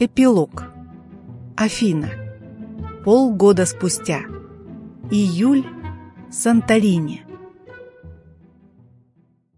Эпилог. Афина. Полгода спустя. Июль. Санторини.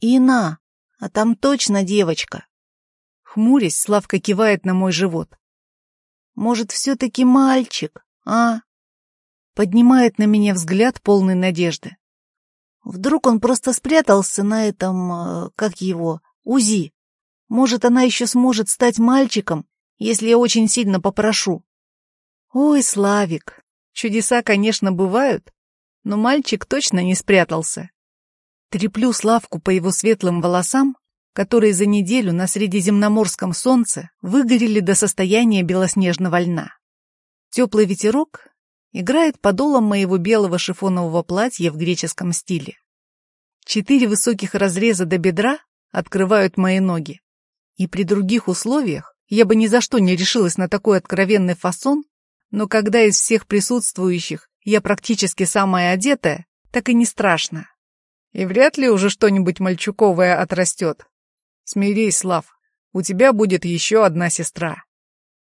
«Ина, а там точно девочка?» Хмурясь, Славка кивает на мой живот. «Может, все-таки мальчик, а?» Поднимает на меня взгляд полный надежды. Вдруг он просто спрятался на этом, э, как его, УЗИ. Может, она еще сможет стать мальчиком, если я очень сильно попрошу. Ой, Славик, чудеса, конечно, бывают, но мальчик точно не спрятался. Треплю Славку по его светлым волосам, которые за неделю на средиземноморском солнце выгорели до состояния белоснежного льна. Теплый ветерок играет подолом моего белого шифонового платья в греческом стиле. Четыре высоких разреза до бедра открывают мои ноги. И при других условиях я бы ни за что не решилась на такой откровенный фасон, но когда из всех присутствующих я практически самая одетая, так и не страшно. И вряд ли уже что-нибудь мальчуковое отрастет. Смирись, Слав, у тебя будет еще одна сестра.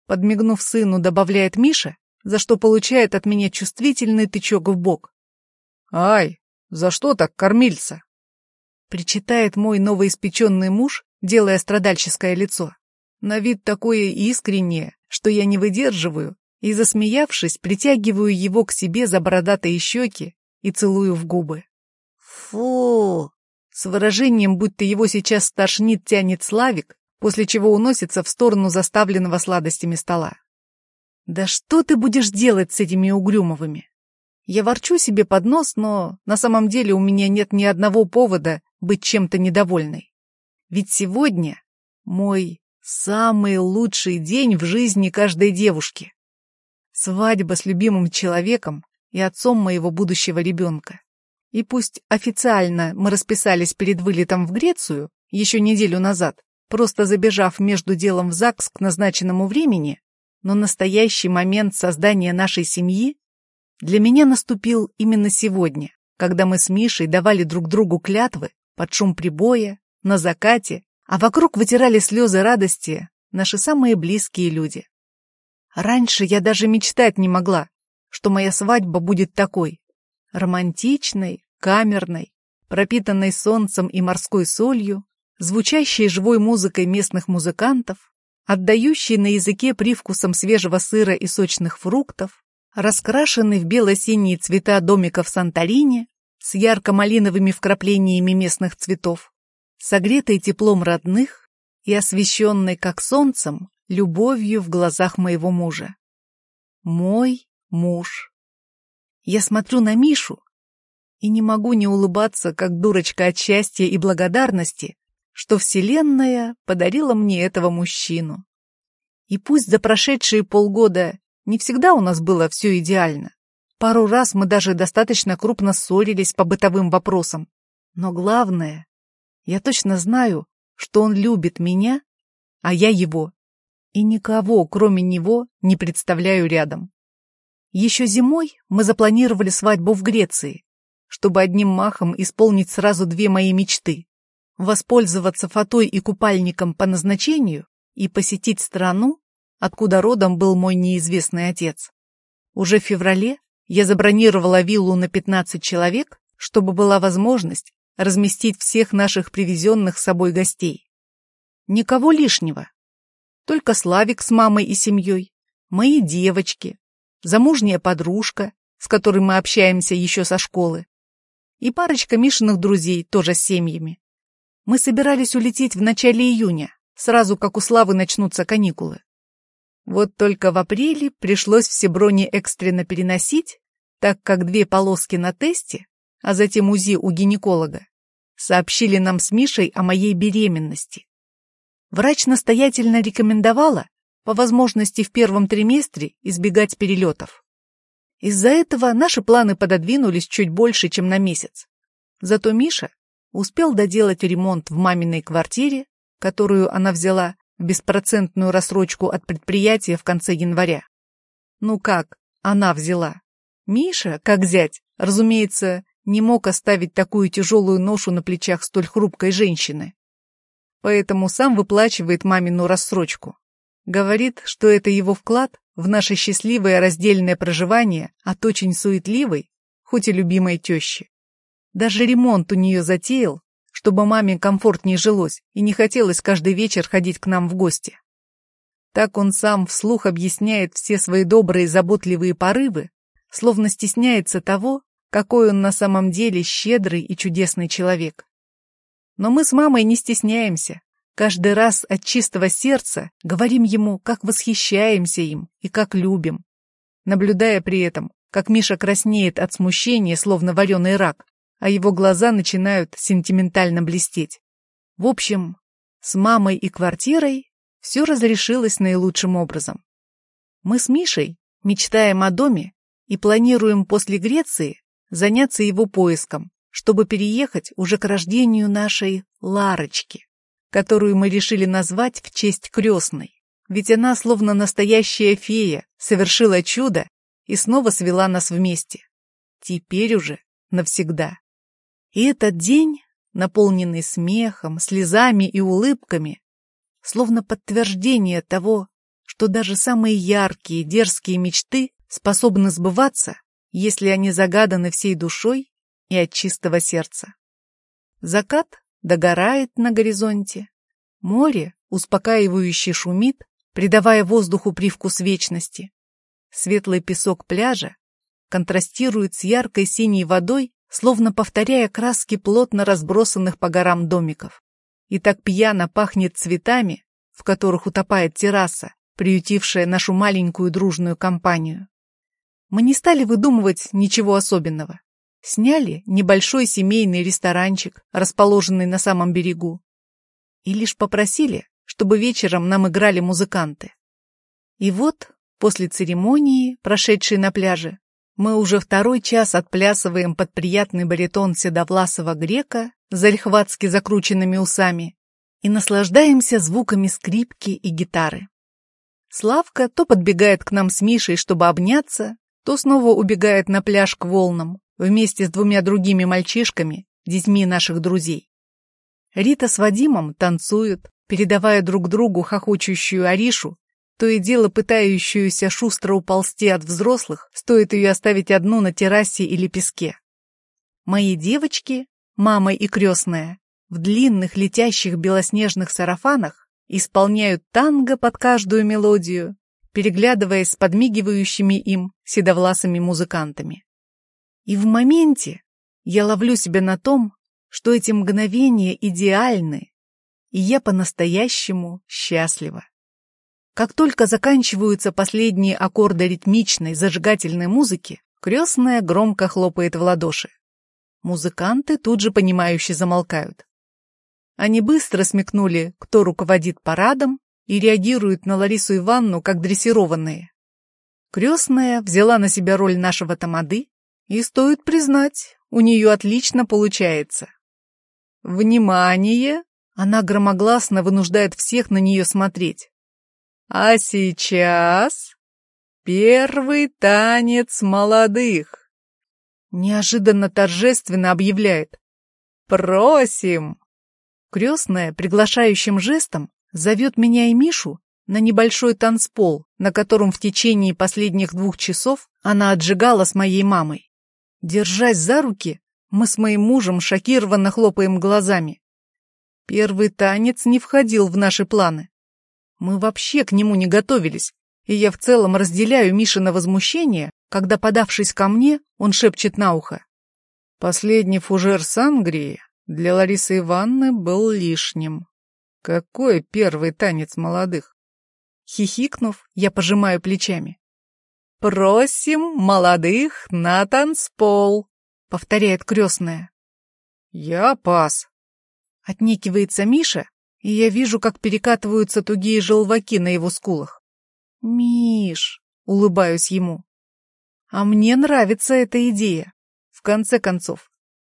Подмигнув сыну, добавляет Миша, за что получает от меня чувствительный тычок в бок. «Ай, за что так кормильца?» Причитает мой новоиспеченный муж, делая страдальческое лицо. На вид такое искреннее, что я не выдерживаю, и, засмеявшись, притягиваю его к себе за бородатые щеки и целую в губы. «Фу!» С выражением, будто его сейчас стошнит, тянет Славик, после чего уносится в сторону заставленного сладостями стола. «Да что ты будешь делать с этими угрюмовыми?» Я ворчу себе под нос, но на самом деле у меня нет ни одного повода быть чем-то недовольной. Ведь сегодня мой самый лучший день в жизни каждой девушки. Свадьба с любимым человеком и отцом моего будущего ребенка. И пусть официально мы расписались перед вылетом в Грецию еще неделю назад, просто забежав между делом в ЗАГС к назначенному времени, но настоящий момент создания нашей семьи для меня наступил именно сегодня, когда мы с Мишей давали друг другу клятвы под шум прибоя, на закате, а вокруг вытирали слезы радости наши самые близкие люди. Раньше я даже мечтать не могла, что моя свадьба будет такой, романтичной, камерной, пропитанной солнцем и морской солью, звучащей живой музыкой местных музыкантов, отдающей на языке привкусом свежего сыра и сочных фруктов, раскрашенный в бело-синие цвета домиков Санторини с ярко-малиновыми вкраплениями местных цветов, согретой теплом родных и освещенной, как солнцем, любовью в глазах моего мужа. Мой муж. Я смотрю на Мишу и не могу не улыбаться, как дурочка от счастья и благодарности, что Вселенная подарила мне этого мужчину. И пусть за прошедшие полгода не всегда у нас было все идеально, пару раз мы даже достаточно крупно ссорились по бытовым вопросам, но главное, я точно знаю, что он любит меня, а я его, и никого, кроме него, не представляю рядом. Еще зимой мы запланировали свадьбу в Греции, чтобы одним махом исполнить сразу две мои мечты – воспользоваться фатой и купальником по назначению и посетить страну, откуда родом был мой неизвестный отец. Уже в феврале я забронировала виллу на 15 человек, чтобы была возможность разместить всех наших привезенных с собой гостей. Никого лишнего. Только Славик с мамой и семьей, мои девочки, замужняя подружка, с которой мы общаемся еще со школы, и парочка Мишиных друзей, тоже с семьями. Мы собирались улететь в начале июня, сразу как у Славы начнутся каникулы. Вот только в апреле пришлось все брони экстренно переносить, так как две полоски на тесте а затем УЗИ у гинеколога, сообщили нам с Мишей о моей беременности. Врач настоятельно рекомендовала, по возможности в первом триместре, избегать перелетов. Из-за этого наши планы пододвинулись чуть больше, чем на месяц. Зато Миша успел доделать ремонт в маминой квартире, которую она взяла в беспроцентную рассрочку от предприятия в конце января. Ну как, она взяла. Миша, как зять, разумеется, не мог оставить такую тяжелую ношу на плечах столь хрупкой женщины. Поэтому сам выплачивает мамину рассрочку. Говорит, что это его вклад в наше счастливое раздельное проживание от очень суетливой, хоть и любимой тещи. Даже ремонт у нее затеял, чтобы маме комфортнее жилось и не хотелось каждый вечер ходить к нам в гости. Так он сам вслух объясняет все свои добрые заботливые порывы, словно стесняется того, какой он на самом деле щедрый и чудесный человек. Но мы с мамой не стесняемся. Каждый раз от чистого сердца говорим ему, как восхищаемся им и как любим. Наблюдая при этом, как Миша краснеет от смущения, словно вареный рак, а его глаза начинают сентиментально блестеть. В общем, с мамой и квартирой все разрешилось наилучшим образом. Мы с Мишей мечтаем о доме и планируем после Греции заняться его поиском, чтобы переехать уже к рождению нашей Ларочки, которую мы решили назвать в честь крестной. Ведь она, словно настоящая фея, совершила чудо и снова свела нас вместе. Теперь уже навсегда. И этот день, наполненный смехом, слезами и улыбками, словно подтверждение того, что даже самые яркие, дерзкие мечты способны сбываться, если они загаданы всей душой и от чистого сердца. Закат догорает на горизонте, море успокаивающе шумит, придавая воздуху привкус вечности. Светлый песок пляжа контрастирует с яркой синей водой словно повторяя краски плотно разбросанных по горам домиков. И так пьяно пахнет цветами, в которых утопает терраса, приютившая нашу маленькую дружную компанию. Мы не стали выдумывать ничего особенного. Сняли небольшой семейный ресторанчик, расположенный на самом берегу. И лишь попросили, чтобы вечером нам играли музыканты. И вот, после церемонии, прошедшей на пляже, мы уже второй час отплясываем под приятный баритон седовласого грека, зарехватски закрученными усами, и наслаждаемся звуками скрипки и гитары. Славка то подбегает к нам с Мишей, чтобы обняться, то снова убегает на пляж к волнам, вместе с двумя другими мальчишками, детьми наших друзей. Рита с Вадимом танцуют, передавая друг другу хохочущую Аришу то и дело пытающуюся шустро уползти от взрослых, стоит ее оставить одну на террасе или песке. Мои девочки, мама и крестная, в длинных летящих белоснежных сарафанах исполняют танго под каждую мелодию, переглядываясь с подмигивающими им седовласыми музыкантами. И в моменте я ловлю себя на том, что эти мгновения идеальны, и я по-настоящему счастлива. Как только заканчиваются последние аккорды ритмичной зажигательной музыки, крестная громко хлопает в ладоши. Музыканты тут же понимающе замолкают. Они быстро смекнули, кто руководит парадом, и реагируют на Ларису Ивановну как дрессированные. Крестная взяла на себя роль нашего тамады, и, стоит признать, у нее отлично получается. «Внимание!» Она громогласно вынуждает всех на нее смотреть. А сейчас первый танец молодых. Неожиданно торжественно объявляет. Просим! Крестная приглашающим жестом зовет меня и Мишу на небольшой танцпол, на котором в течение последних двух часов она отжигала с моей мамой. Держась за руки, мы с моим мужем шокированно хлопаем глазами. Первый танец не входил в наши планы. Мы вообще к нему не готовились, и я в целом разделяю Мишина возмущение, когда, подавшись ко мне, он шепчет на ухо. Последний фужер сангрии для Ларисы Ивановны был лишним. Какой первый танец молодых? Хихикнув, я пожимаю плечами. «Просим молодых на танцпол», — повторяет крестная. «Я пас», — отнекивается Миша и я вижу, как перекатываются тугие желваки на его скулах. «Миш!» — улыбаюсь ему. «А мне нравится эта идея. В конце концов,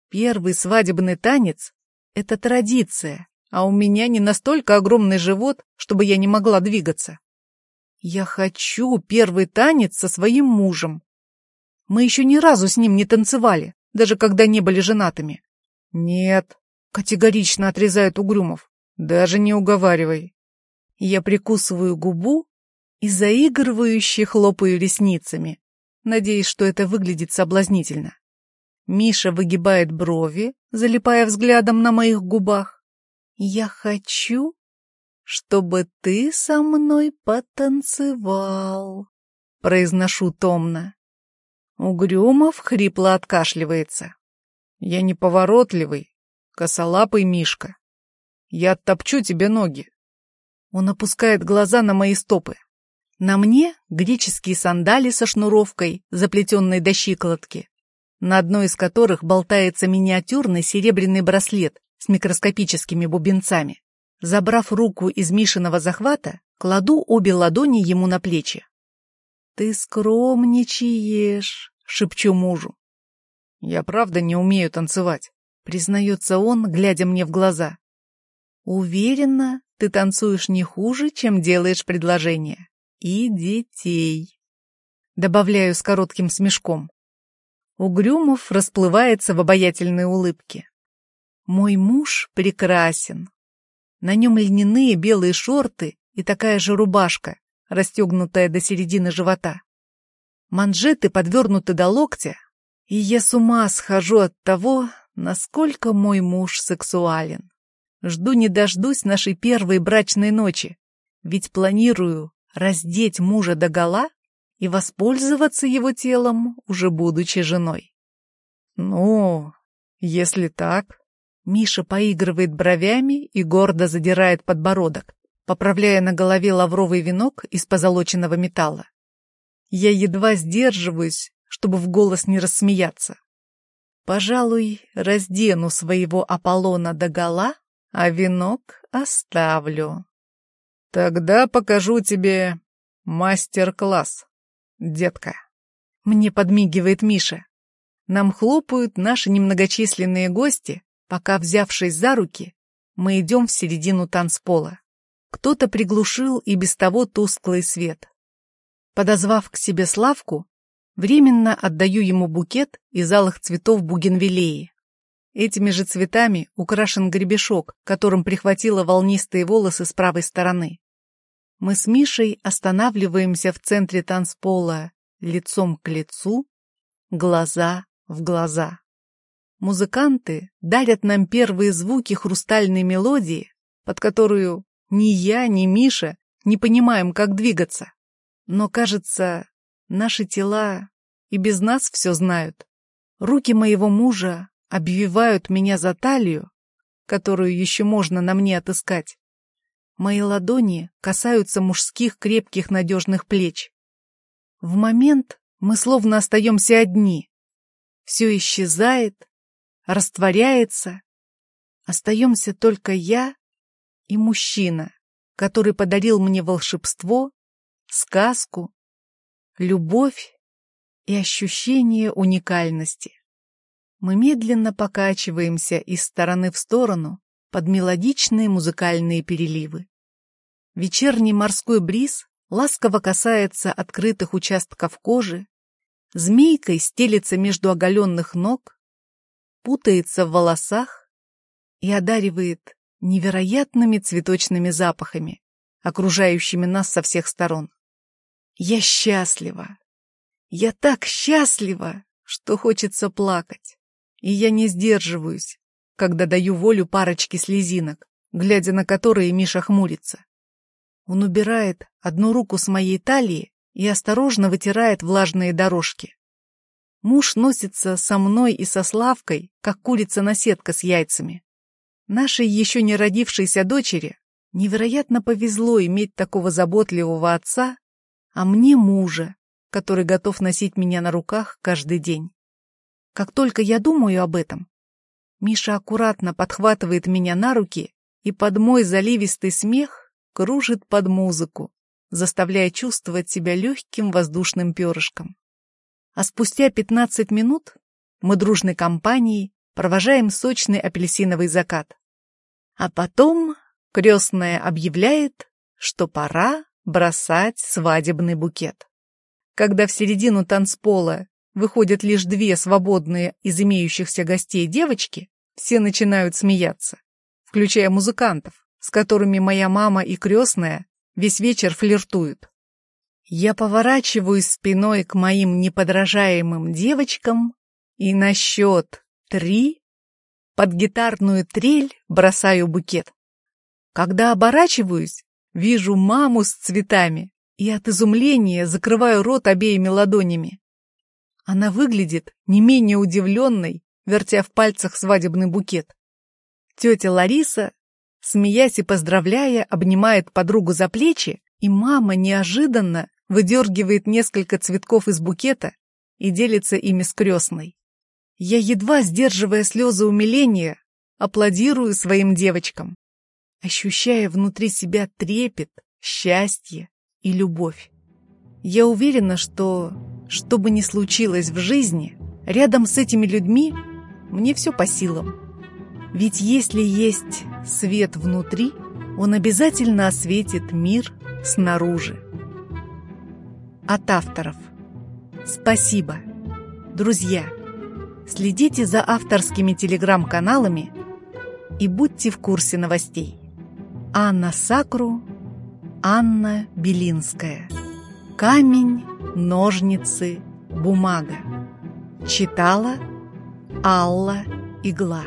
первый свадебный танец — это традиция, а у меня не настолько огромный живот, чтобы я не могла двигаться. Я хочу первый танец со своим мужем. Мы еще ни разу с ним не танцевали, даже когда не были женатыми. Нет, категорично отрезает Угрюмов. Даже не уговаривай. Я прикусываю губу и заигрывающе хлопаю ресницами, надеясь, что это выглядит соблазнительно. Миша выгибает брови, залипая взглядом на моих губах. «Я хочу, чтобы ты со мной потанцевал», — произношу томно. Угрюмов хрипло откашливается. «Я неповоротливый, косолапый Мишка. Я оттопчу тебе ноги». Он опускает глаза на мои стопы. На мне греческие сандали со шнуровкой, заплетенной до щиколотки, на одной из которых болтается миниатюрный серебряный браслет с микроскопическими бубенцами. Забрав руку из Мишиного захвата, кладу обе ладони ему на плечи. «Ты скромничаешь», — шепчу мужу. «Я правда не умею танцевать», — признается он, глядя мне в глаза. «Уверена, ты танцуешь не хуже, чем делаешь предложение. И детей», — добавляю с коротким смешком. Угрюмов расплывается в обаятельной улыбке. Мой муж прекрасен. На нем льняные белые шорты и такая же рубашка, расстегнутая до середины живота. Манжеты подвернуты до локтя, и я с ума схожу от того, насколько мой муж сексуален. Жду не дождусь нашей первой брачной ночи, ведь планирую раздеть мужа догола и воспользоваться его телом, уже будучи женой. Ну, если так... Миша поигрывает бровями и гордо задирает подбородок, поправляя на голове лавровый венок из позолоченного металла. Я едва сдерживаюсь, чтобы в голос не рассмеяться. Пожалуй, раздену своего Аполлона догола, а венок оставлю. Тогда покажу тебе мастер-класс детка. Мне подмигивает Миша. Нам хлопают наши немногочисленные гости, пока, взявшись за руки, мы идем в середину танцпола. Кто-то приглушил и без того тусклый свет. Подозвав к себе Славку, временно отдаю ему букет из алых цветов бугенвилеи. Этими же цветами украшен гребешок, которым прихватила волнистые волосы с правой стороны. Мы с Мишей останавливаемся в центре танцпола, лицом к лицу, глаза в глаза. Музыканты дарят нам первые звуки хрустальной мелодии, под которую ни я, ни Миша не понимаем, как двигаться. Но, кажется, наши тела и без нас все знают. Руки моего мужа обвивают меня за талию, которую еще можно на мне отыскать. Мои ладони касаются мужских крепких надежных плеч. В момент мы словно остаемся одни. Все исчезает, растворяется. Остаемся только я и мужчина, который подарил мне волшебство, сказку, любовь и ощущение уникальности. Мы медленно покачиваемся из стороны в сторону, под мелодичные музыкальные переливы. Вечерний морской бриз ласково касается открытых участков кожи, змейкой стелится между оголенных ног, путается в волосах и одаривает невероятными цветочными запахами, окружающими нас со всех сторон. Я счастлива. Я так счастлива, что хочется плакать. И я не сдерживаюсь, когда даю волю парочке слезинок, глядя на которые Миша хмурится. Он убирает одну руку с моей талии и осторожно вытирает влажные дорожки. Муж носится со мной и со Славкой, как курица-наседка с яйцами. Нашей еще не родившейся дочери невероятно повезло иметь такого заботливого отца, а мне мужа, который готов носить меня на руках каждый день. Как только я думаю об этом, Миша аккуратно подхватывает меня на руки и под мой заливистый смех кружит под музыку, заставляя чувствовать себя легким воздушным перышком. А спустя 15 минут мы дружной компанией провожаем сочный апельсиновый закат. А потом крестная объявляет, что пора бросать свадебный букет. Когда в середину танцпола выходят лишь две свободные из имеющихся гостей девочки, все начинают смеяться, включая музыкантов, с которыми моя мама и крестная весь вечер флиртуют. Я поворачиваюсь спиной к моим неподражаемым девочкам и на счет три под гитарную трель бросаю букет. Когда оборачиваюсь, вижу маму с цветами и от изумления закрываю рот обеими ладонями. Она выглядит не менее удивленной, вертя в пальцах свадебный букет. Тетя Лариса, смеясь и поздравляя, обнимает подругу за плечи, и мама неожиданно выдергивает несколько цветков из букета и делится ими с крестной. Я, едва сдерживая слезы умиления, аплодирую своим девочкам, ощущая внутри себя трепет, счастье и любовь. Я уверена, что, что бы ни случилось в жизни, рядом с этими людьми мне все по силам. Ведь если есть свет внутри, он обязательно осветит мир снаружи. От авторов. Спасибо. Друзья, следите за авторскими телеграм-каналами и будьте в курсе новостей. Анна Сакру, Анна Белинская. Камень, ножницы, бумага. Читала Алла Игла.